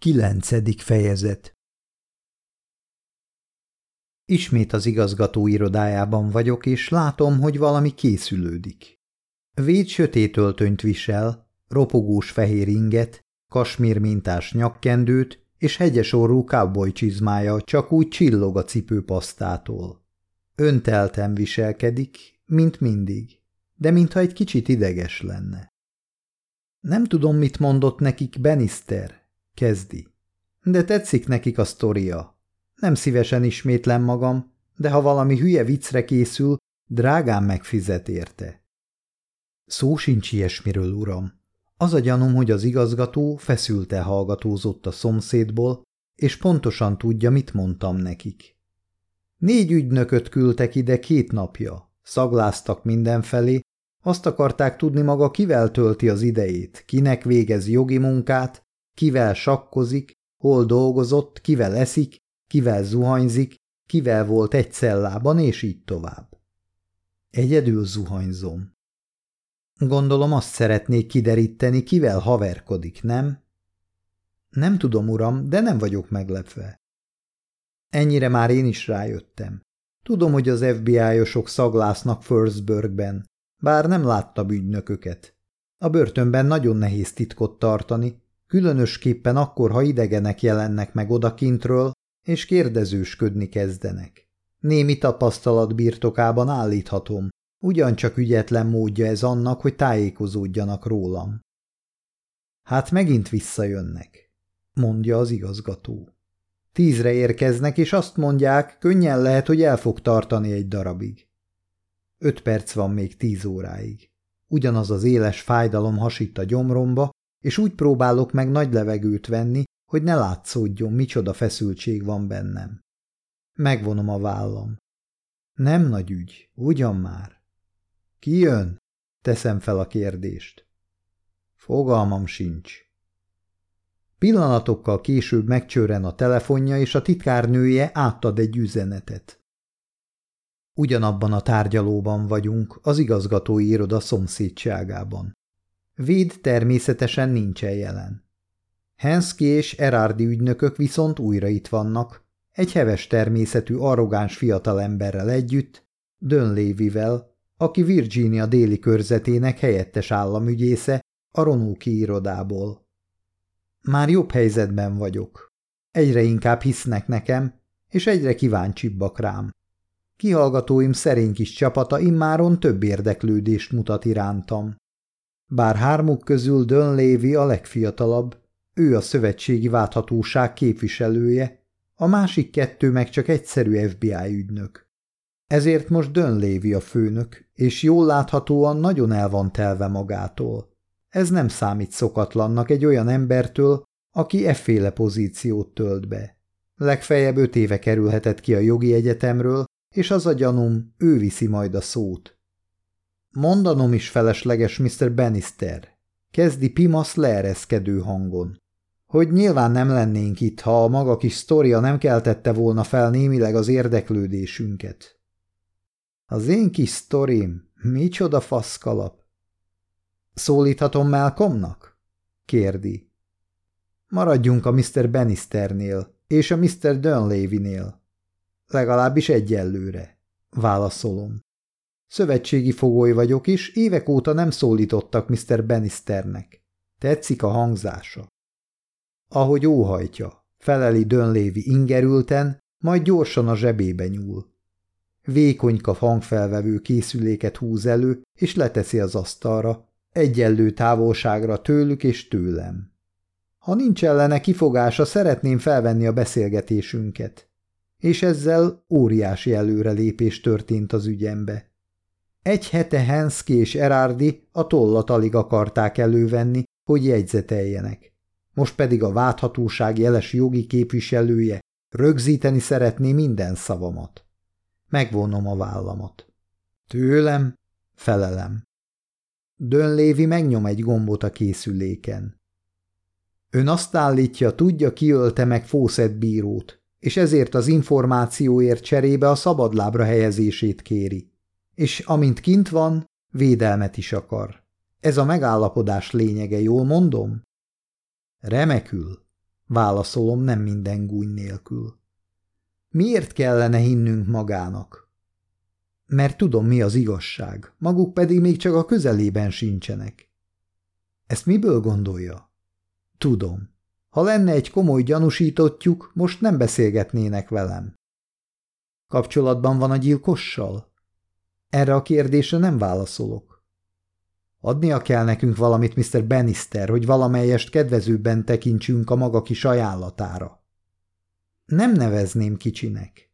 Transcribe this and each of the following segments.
Kilencedik fejezet Ismét az igazgató irodájában vagyok, és látom, hogy valami készülődik. Véd sötét öltönyt visel, ropogós fehér inget, kasmír mintás nyakkendőt és hegyes orrú cowboy csizmája csak úgy csillog a cipőpasztától. Öntelten viselkedik, mint mindig, de mintha egy kicsit ideges lenne. Nem tudom, mit mondott nekik Benister, Kezdi. De tetszik nekik a sztoria. Nem szívesen ismétlem magam, de ha valami hülye viccre készül, drágán megfizet érte. Szó sincs ilyesmiről, uram. Az a gyanúm, hogy az igazgató feszülte hallgatózott a szomszédból, és pontosan tudja, mit mondtam nekik. Négy ügynököt küldtek ide két napja, szagláztak mindenfelé, azt akarták tudni maga, kivel tölti az idejét, kinek végez jogi munkát, kivel sakkozik, hol dolgozott, kivel eszik, kivel zuhanyzik, kivel volt egy cellában, és így tovább. Egyedül zuhanyzom. Gondolom azt szeretnék kideríteni, kivel haverkodik, nem? Nem tudom, uram, de nem vagyok meglepve. Ennyire már én is rájöttem. Tudom, hogy az FBI-osok szaglásznak Firstburgben, bár nem láttam ügynököket. A börtönben nagyon nehéz titkot tartani, különösképpen akkor, ha idegenek jelennek meg odakintről, és kérdezősködni kezdenek. Némi tapasztalat birtokában állíthatom, ugyancsak ügyetlen módja ez annak, hogy tájékozódjanak rólam. Hát megint visszajönnek, mondja az igazgató. Tízre érkeznek, és azt mondják, könnyen lehet, hogy el fog tartani egy darabig. Öt perc van még tíz óráig. Ugyanaz az éles fájdalom hasít a gyomromba, és úgy próbálok meg nagy levegőt venni, hogy ne látszódjon, micsoda feszültség van bennem. Megvonom a vállam. Nem nagy ügy, ugyan már. Ki jön? Teszem fel a kérdést. Fogalmam sincs. Pillanatokkal később megcsörren a telefonja, és a titkárnője átad egy üzenetet. Ugyanabban a tárgyalóban vagyunk, az igazgatói iroda szomszédságában. Véd természetesen nincsen jelen. Henszki és Erárdi ügynökök viszont újra itt vannak, egy heves természetű arrogáns fiatalemberrel együtt, Dönlévivel, aki Virginia déli körzetének helyettes államügyésze a Ronóki irodából. Már jobb helyzetben vagyok. Egyre inkább hisznek nekem, és egyre kíváncsibbak rám. Kihallgatóim szerény kis csapata immáron több érdeklődést mutat irántam. Bár hármuk közül Dön Lévi a legfiatalabb, ő a szövetségi válthatóság képviselője, a másik kettő meg csak egyszerű FBI ügynök. Ezért most Dön Lévi a főnök, és jól láthatóan nagyon el van telve magától. Ez nem számít szokatlannak egy olyan embertől, aki efféle pozíciót tölt be. Legfeljebb öt éve kerülhetett ki a jogi egyetemről, és az a gyanúm, ő viszi majd a szót. Mondanom is felesleges Mr. Bannister, kezdi Pimasz leereszkedő hangon. Hogy nyilván nem lennénk itt, ha a maga kis sztoria nem keltette volna fel némileg az érdeklődésünket. Az én kis sztorim, micsoda faszkalap. Szólíthatom Malcolmnak? kérdi. Maradjunk a Mr. Bannisternél és a Mr. Dunleavy-nél. Legalábbis egyelőre, válaszolom. Szövetségi fogoly vagyok, és évek óta nem szólítottak Mr. Bannisternek. Tetszik a hangzása. Ahogy óhajtja, feleli Dönlévi ingerülten, majd gyorsan a zsebébe nyúl. Vékonyka hangfelvevő készüléket húz elő, és leteszi az asztalra, egyenlő távolságra tőlük és tőlem. Ha nincs ellene kifogása, szeretném felvenni a beszélgetésünket. És ezzel óriási előrelépés történt az ügyembe. Egy hete Henszki és Erárdi a tollat alig akarták elővenni, hogy jegyzeteljenek. Most pedig a válthatóság jeles jogi képviselője rögzíteni szeretné minden szavamat. Megvonom a vállamat. Tőlem? Felelem. Dönlévi megnyom egy gombot a készüléken. Ön azt állítja, tudja, ki ölte meg Fószett bírót, és ezért az információért cserébe a szabadlábra helyezését kéri és amint kint van, védelmet is akar. Ez a megállapodás lényege, jól mondom? Remekül, Válaszolom nem minden gúny nélkül. Miért kellene hinnünk magának? Mert tudom, mi az igazság, maguk pedig még csak a közelében sincsenek. Ezt miből gondolja? Tudom. Ha lenne egy komoly gyanúsítottjuk, most nem beszélgetnének velem. Kapcsolatban van a gyilkossal? Erre a kérdésre nem válaszolok. Adnia kell nekünk valamit, Mr. Bannister, hogy valamelyest kedvezőbben tekintsünk a maga kis ajánlatára. Nem nevezném kicsinek.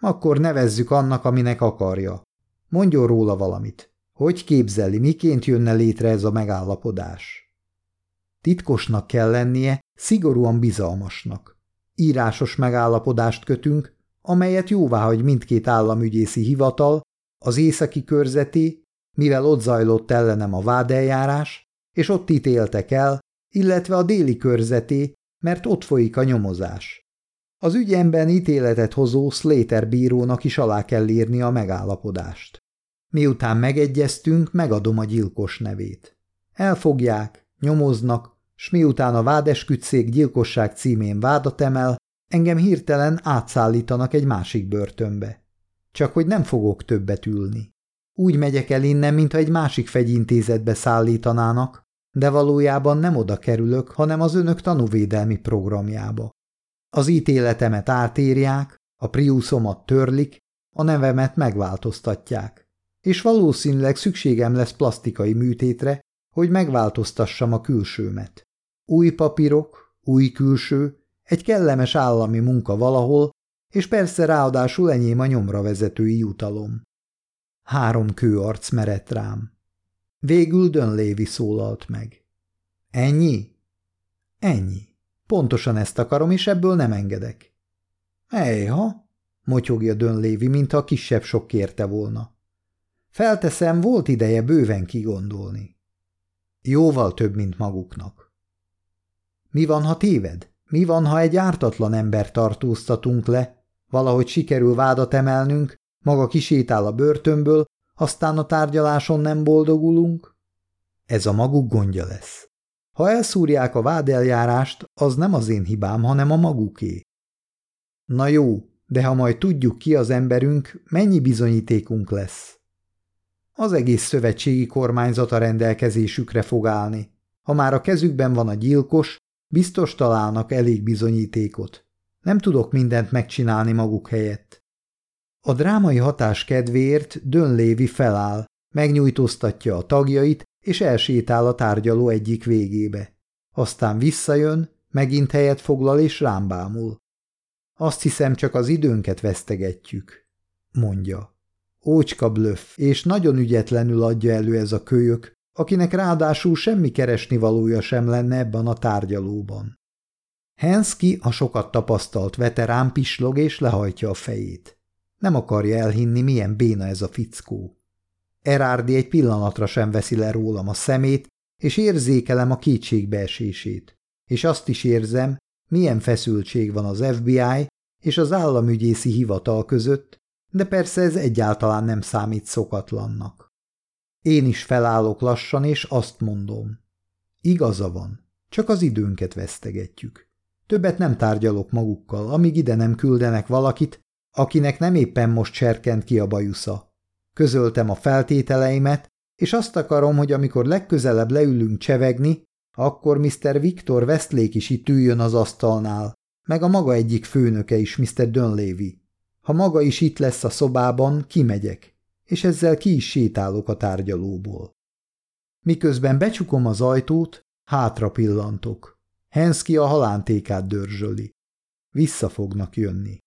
Akkor nevezzük annak, aminek akarja. Mondjon róla valamit. Hogy képzeli, miként jönne létre ez a megállapodás? Titkosnak kell lennie, szigorúan bizalmasnak. Írásos megállapodást kötünk, amelyet jóváhagy mindkét államügyészi hivatal, az északi körzeti, mivel ott zajlott ellenem a vádeljárás, és ott ítéltek el, illetve a déli körzeti, mert ott folyik a nyomozás. Az ügyemben ítéletet hozó Slater bírónak is alá kell írni a megállapodást. Miután megegyeztünk, megadom a gyilkos nevét. Elfogják, nyomoznak, s miután a vádeskütszék gyilkosság címén vádat emel, engem hirtelen átszállítanak egy másik börtönbe. Csak hogy nem fogok többet ülni. Úgy megyek el innen, mintha egy másik fegyintézetbe szállítanának, de valójában nem oda kerülök, hanem az önök tanúvédelmi programjába. Az ítéletemet átírják, a priuszomat törlik, a nevemet megváltoztatják, és valószínűleg szükségem lesz plastikai műtétre, hogy megváltoztassam a külsőmet. Új papírok, új külső, egy kellemes állami munka valahol, és persze ráadásul enyém a nyomra vezetői jutalom. Három kőarc merett rám. Végül Dönlévi szólalt meg. Ennyi? Ennyi. Pontosan ezt akarom, és ebből nem engedek. Ejha, motyogja Dönlévi, mintha kisebb sok kérte volna. Felteszem, volt ideje bőven kigondolni. Jóval több, mint maguknak. Mi van, ha téved? Mi van, ha egy ártatlan ember tartóztatunk le, valahogy sikerül vádat emelnünk, maga kisétál a börtönből, aztán a tárgyaláson nem boldogulunk? Ez a maguk gondja lesz. Ha elszúrják a vádeljárást, az nem az én hibám, hanem a maguké. Na jó, de ha majd tudjuk ki az emberünk, mennyi bizonyítékunk lesz? Az egész szövetségi kormányzat rendelkezésükre fog állni. Ha már a kezükben van a gyilkos, biztos találnak elég bizonyítékot. Nem tudok mindent megcsinálni maguk helyett. A drámai hatás kedvéért Dönlévi feláll, megnyújtóztatja a tagjait, és elsétál a tárgyaló egyik végébe. Aztán visszajön, megint helyet foglal és rám bámul. Azt hiszem, csak az időnket vesztegetjük, mondja. Ócska blöff, és nagyon ügyetlenül adja elő ez a kölyök, akinek ráadásul semmi keresni valója sem lenne ebben a tárgyalóban. Henszki, a sokat tapasztalt veterán pislog és lehajtja a fejét. Nem akarja elhinni, milyen béna ez a fickó. Erárdi egy pillanatra sem veszi le rólam a szemét, és érzékelem a kétségbeesését. És azt is érzem, milyen feszültség van az FBI és az államügyészi hivatal között, de persze ez egyáltalán nem számít szokatlannak. Én is felállok lassan, és azt mondom. Igaza van, csak az időnket vesztegetjük. Többet nem tárgyalok magukkal, amíg ide nem küldenek valakit, akinek nem éppen most serkent ki a bajusza. Közöltem a feltételeimet, és azt akarom, hogy amikor legközelebb leülünk csevegni, akkor Mr. Viktor Westlake is itt üljön az asztalnál, meg a maga egyik főnöke is, Mr. Dunleavy. Ha maga is itt lesz a szobában, kimegyek, és ezzel ki is sétálok a tárgyalóból. Miközben becsukom az ajtót, hátra pillantok. Henszki a halántékát dörzsöli. Vissza fognak jönni.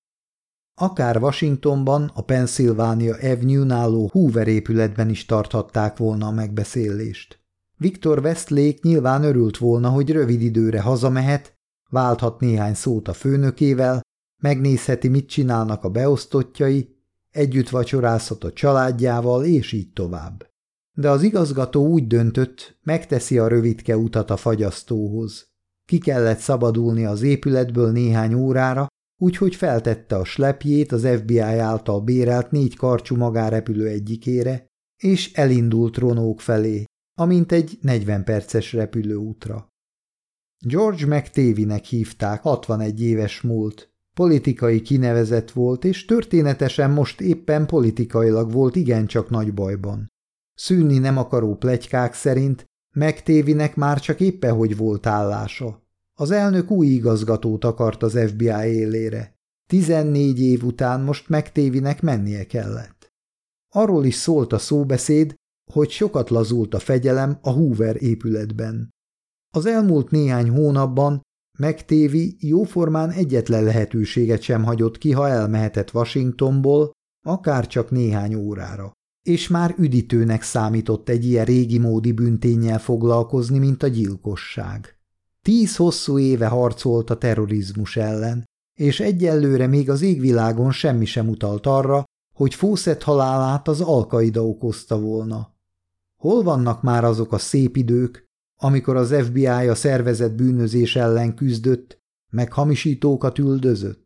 Akár Washingtonban, a Pennsylvania Avenue-n álló Hoover épületben is tarthatták volna a megbeszélést. Viktor Westlake nyilván örült volna, hogy rövid időre hazamehet, válthat néhány szót a főnökével, megnézheti, mit csinálnak a beosztottjai, együtt vacsorázhat a családjával, és így tovább. De az igazgató úgy döntött, megteszi a rövidke utat a fagyasztóhoz. Ki kellett szabadulni az épületből néhány órára, úgyhogy feltette a slepjét az FBI által bérelt négy karcsú magárepülő egyikére, és elindult Ronók felé, amint egy 40 perces repülőútra. George McTavinek hívták, 61 éves múlt. Politikai kinevezett volt, és történetesen most éppen politikailag volt igencsak nagy bajban. Szűnni nem akaró plegykák szerint McTavinek már csak éppen hogy volt állása. Az elnök új igazgatót akart az FBI élére. 14 év után most McTavinek mennie kellett. Arról is szólt a szóbeszéd, hogy sokat lazult a fegyelem a Hoover épületben. Az elmúlt néhány hónapban McTavy jóformán egyetlen lehetőséget sem hagyott ki, ha elmehetett Washingtonból, akár csak néhány órára. És már üdítőnek számított egy ilyen régi módi bünténnyel foglalkozni, mint a gyilkosság. Tíz hosszú éve harcolt a terrorizmus ellen, és egyelőre még az égvilágon semmi sem utalt arra, hogy Fawcett halálát az alkaida okozta volna. Hol vannak már azok a szép idők, amikor az FBI a szervezett bűnözés ellen küzdött, meg hamisítókat üldözött?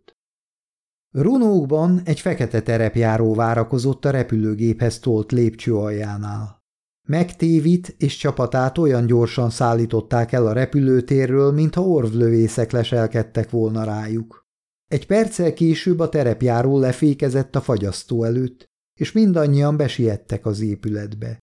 Runókban egy fekete terepjáró várakozott a repülőgéphez tolt lépcső aljánál. Megtévit és csapatát olyan gyorsan szállították el a repülőtérről, mintha orvlövészek leselkedtek volna rájuk. Egy perccel később a terepjáró lefékezett a fagyasztó előtt, és mindannyian besiettek az épületbe.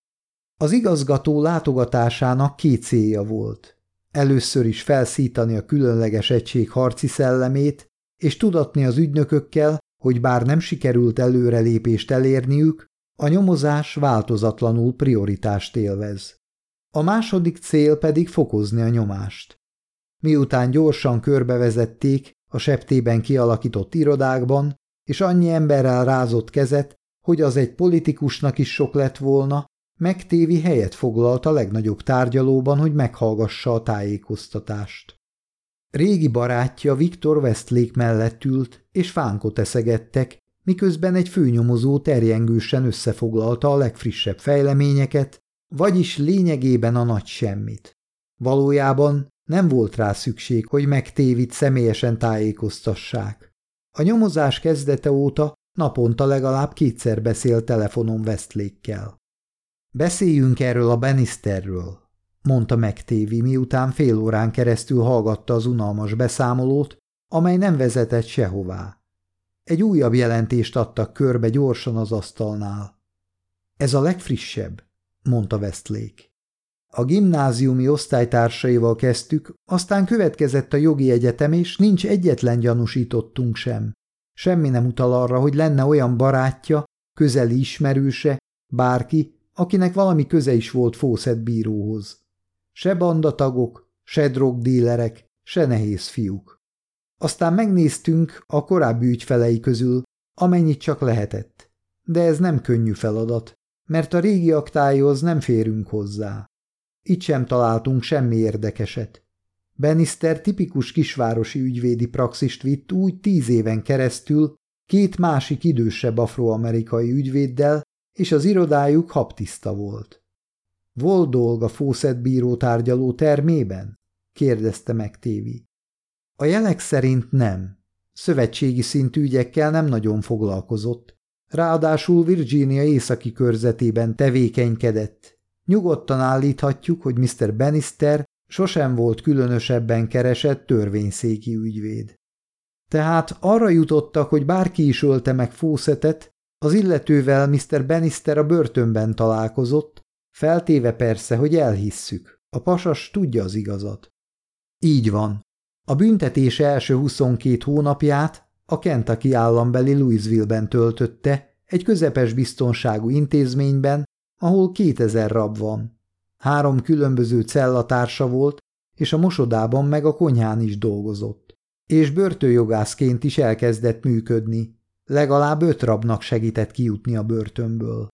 Az igazgató látogatásának két célja volt. Először is felszítani a különleges egység harci szellemét, és tudatni az ügynökökkel, hogy bár nem sikerült előrelépést elérniük, a nyomozás változatlanul prioritást élvez. A második cél pedig fokozni a nyomást. Miután gyorsan körbevezették a septében kialakított irodákban, és annyi emberrel rázott kezet, hogy az egy politikusnak is sok lett volna, megtévi helyet foglalt a legnagyobb tárgyalóban, hogy meghallgassa a tájékoztatást. Régi barátja Viktor Westlake mellett ült, és fánkot eszegettek, miközben egy főnyomozó terjengősen összefoglalta a legfrissebb fejleményeket, vagyis lényegében a nagy semmit. Valójában nem volt rá szükség, hogy megtévit személyesen tájékoztassák. A nyomozás kezdete óta naponta legalább kétszer beszélt telefonon Westlékkel. Beszéljünk erről a Benisterről, mondta megtévi, miután fél órán keresztül hallgatta az unalmas beszámolót, amely nem vezetett sehová. Egy újabb jelentést adtak körbe gyorsan az asztalnál. Ez a legfrissebb, mondta Westlake. A gimnáziumi osztálytársaival kezdtük, aztán következett a jogi egyetem, és nincs egyetlen gyanúsítottunk sem. Semmi nem utal arra, hogy lenne olyan barátja, közeli ismerőse, bárki, akinek valami köze is volt Fawcett bíróhoz. Se bandatagok, se drogdílerek, se nehéz fiúk. Aztán megnéztünk a korábbi ügyfelei közül, amennyit csak lehetett. De ez nem könnyű feladat, mert a régi aktályhoz nem férünk hozzá. Itt sem találtunk semmi érdekeset. Benister tipikus kisvárosi ügyvédi praxist vitt úgy tíz éven keresztül, két másik idősebb afroamerikai ügyvéddel, és az irodájuk habtiszta volt. Volt dolga Fawcett bíró tárgyaló termében? kérdezte meg Tévi. A jelek szerint nem. Szövetségi szintű ügyekkel nem nagyon foglalkozott. Ráadásul Virginia északi körzetében tevékenykedett. Nyugodtan állíthatjuk, hogy Mr. Bannister sosem volt különösebben keresett törvényszéki ügyvéd. Tehát arra jutottak, hogy bárki is ölte meg Fawcettet, az illetővel Mr. Bannister a börtönben találkozott, feltéve persze, hogy elhisszük. A pasas tudja az igazat. Így van. A büntetés első 22 hónapját a Kentucky állambeli Louisville-ben töltötte, egy közepes biztonságú intézményben, ahol 2000 rab van. Három különböző cellatársa volt, és a mosodában meg a konyhán is dolgozott. És börtönjogászként is elkezdett működni, Legalább öt rabnak segített kijutni a börtönből.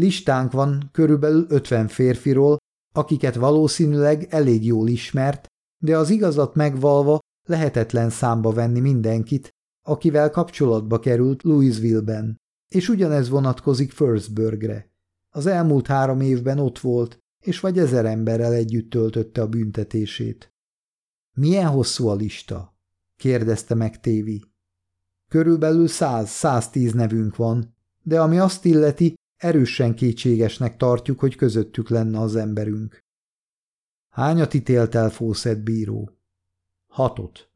Listánk van körülbelül ötven férfiról, akiket valószínűleg elég jól ismert, de az igazat megvalva lehetetlen számba venni mindenkit, akivel kapcsolatba került Louisville-ben, és ugyanez vonatkozik Firstburgre. Az elmúlt három évben ott volt, és vagy ezer emberrel együtt töltötte a büntetését. Milyen hosszú a lista? kérdezte meg Tévi. Körülbelül száz-száztíz nevünk van, de ami azt illeti, erősen kétségesnek tartjuk, hogy közöttük lenne az emberünk. Hányat ítélt el Fawcett bíró? Hatot.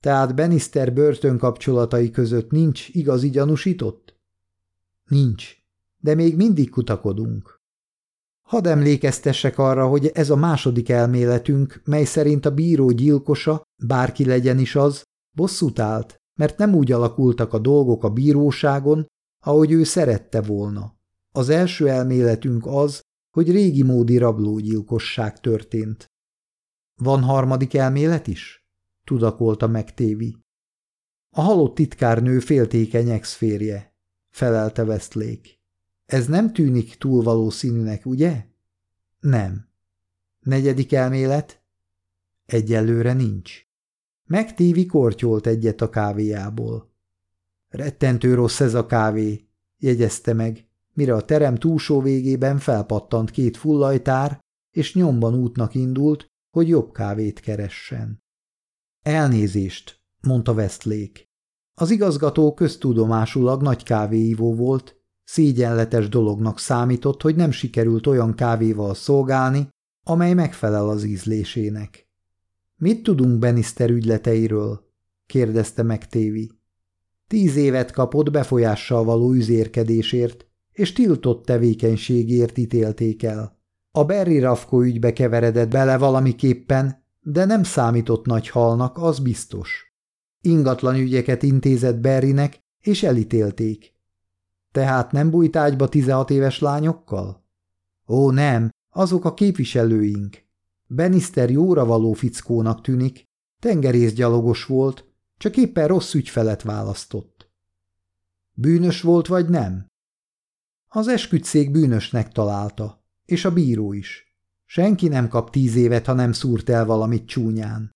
Tehát Benister börtönkapcsolatai között nincs igazi gyanúsított? Nincs, de még mindig kutakodunk. Hadd emlékeztessek arra, hogy ez a második elméletünk, mely szerint a bíró gyilkosa, bárki legyen is az, bosszút állt, mert nem úgy alakultak a dolgok a bíróságon, ahogy ő szerette volna. Az első elméletünk az, hogy régi módi rablógyilkosság történt. Van harmadik elmélet is? tudakolta meg Tévi. A halott titkárnő féltékeny exférje, felelte Westlake. Ez nem tűnik túl valószínűnek, ugye? Nem. Negyedik elmélet? Egyelőre nincs. Megtívi kortyolt egyet a kávéjából. Rettentő rossz ez a kávé, jegyezte meg, mire a terem túlsó végében felpattant két fullajtár, és nyomban útnak indult, hogy jobb kávét keressen. Elnézést, mondta Westlake. Az igazgató köztudomásulag nagy kávéívó volt, szégyenletes dolognak számított, hogy nem sikerült olyan kávéval szolgálni, amely megfelel az ízlésének. Mit tudunk Benister ügyleteiről? kérdezte meg Tévi. Tíz évet kapott befolyással való üzérkedésért, és tiltott tevékenységért ítélték el. A Berry Rafko ügybe keveredett bele valamiképpen, de nem számított nagy halnak, az biztos. Ingatlan ügyeket intézett Berrynek, és elítélték. Tehát nem bújt ágyba 16 éves lányokkal? Ó, nem, azok a képviselőink. Benister jóra való fickónak tűnik, tengerészgyalogos volt, csak éppen rossz ügyfelet választott. Bűnös volt vagy nem? Az esküdszék bűnösnek találta, és a bíró is. Senki nem kap tíz évet, ha nem szúrt el valamit csúnyán.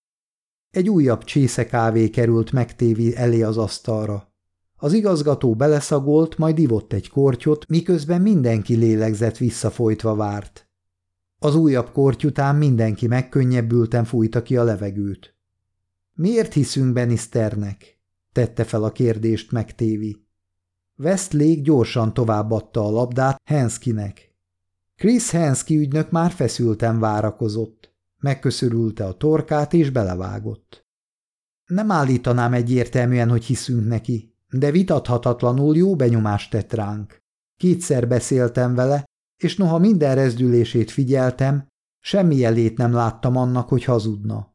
Egy újabb csésze kávé került megtévi elé az asztalra. Az igazgató beleszagolt, majd ivott egy kortyot, miközben mindenki lélegzett visszafolytva várt. Az újabb korty után mindenki megkönnyebbülten fújta ki a levegőt. Miért hiszünk Benisternek? tette fel a kérdést megtévi. Westlake gyorsan továbbadta a labdát Henskinek. Chris Henski ügynök már feszülten várakozott. Megköszörülte a torkát és belevágott. Nem állítanám egyértelműen, hogy hiszünk neki, de vitathatatlanul jó benyomást tett ránk. Kétszer beszéltem vele, és noha minden rezdülését figyeltem, semmi jelét nem láttam annak, hogy hazudna.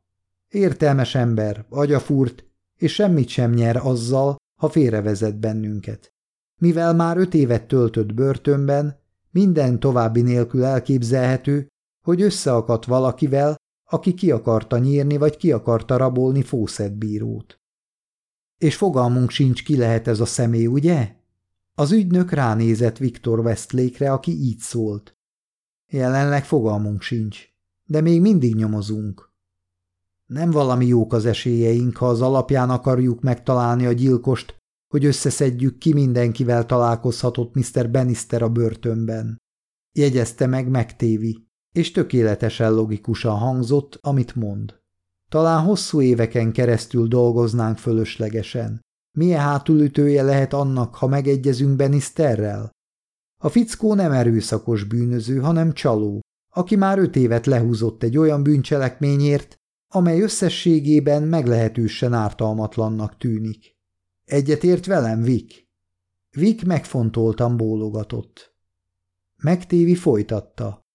Értelmes ember, agyafúrt, és semmit sem nyer azzal, ha félrevezet bennünket. Mivel már öt évet töltött börtönben, minden további nélkül elképzelhető, hogy összeakadt valakivel, aki ki akarta nyírni vagy ki akarta rabolni fószettbírót. És fogalmunk sincs, ki lehet ez a személy, ugye? Az ügynök ránézett Viktor Westlake-re, aki így szólt. Jelenleg fogalmunk sincs, de még mindig nyomozunk. Nem valami jók az esélyeink, ha az alapján akarjuk megtalálni a gyilkost, hogy összeszedjük ki mindenkivel találkozhatott Mr. Bannister a börtönben. Jegyezte meg megtévi, és tökéletesen logikusan hangzott, amit mond. Talán hosszú éveken keresztül dolgoznánk fölöslegesen. Milyen hátulütője lehet annak, ha megegyezünk Benisterrel? A fickó nem erőszakos bűnöző, hanem csaló, aki már öt évet lehúzott egy olyan bűncselekményért, amely összességében meglehetősen ártalmatlannak tűnik. Egyetért velem, Vik? Vik megfontoltan bólogatott. Megtévi folytatta.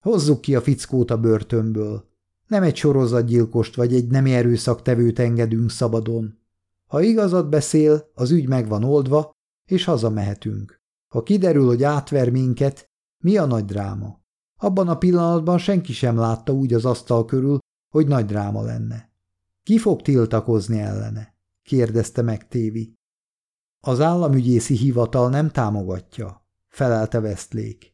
Hozzuk ki a fickót a börtönből. Nem egy sorozatgyilkost vagy egy nemi erőszaktevőt engedünk szabadon. Ha igazat beszél, az ügy meg van oldva, és hazamehetünk. Ha kiderül, hogy átver minket, mi a nagy dráma? Abban a pillanatban senki sem látta úgy az asztal körül, hogy nagy dráma lenne. Ki fog tiltakozni ellene? kérdezte meg Tévi. Az államügyészi hivatal nem támogatja, felelte Westlake.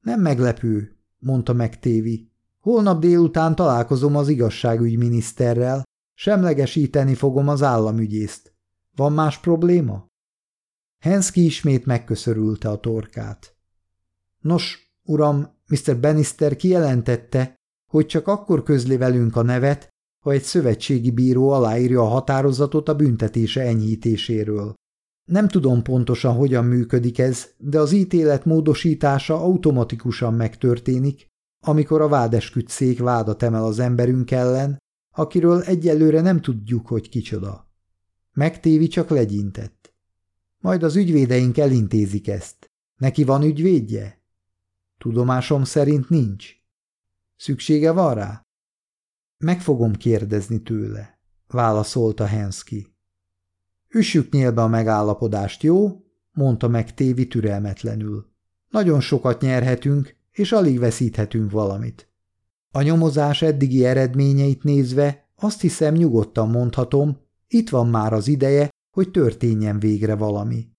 Nem meglepő, mondta meg Tévi. Holnap délután találkozom az igazságügyminiszterrel, semlegesíteni fogom az államügyészt. Van más probléma? Henszki ismét megköszörülte a torkát. Nos, uram, Mr. Bannister kijelentette, hogy csak akkor közli velünk a nevet, ha egy szövetségi bíró aláírja a határozatot a büntetése enyhítéséről. Nem tudom pontosan, hogyan működik ez, de az ítélet módosítása automatikusan megtörténik, amikor a vádesküt szék vádat emel az emberünk ellen, akiről egyelőre nem tudjuk, hogy kicsoda. Megtévi csak legyintett. Majd az ügyvédeink elintézik ezt. Neki van ügyvédje? Tudomásom szerint nincs. Szüksége van rá? Meg fogom kérdezni tőle, válaszolta Henszki. Üssük nyílbe a megállapodást, jó? mondta meg Tévi türelmetlenül. Nagyon sokat nyerhetünk, és alig veszíthetünk valamit. A nyomozás eddigi eredményeit nézve azt hiszem nyugodtan mondhatom, itt van már az ideje, hogy történjen végre valami.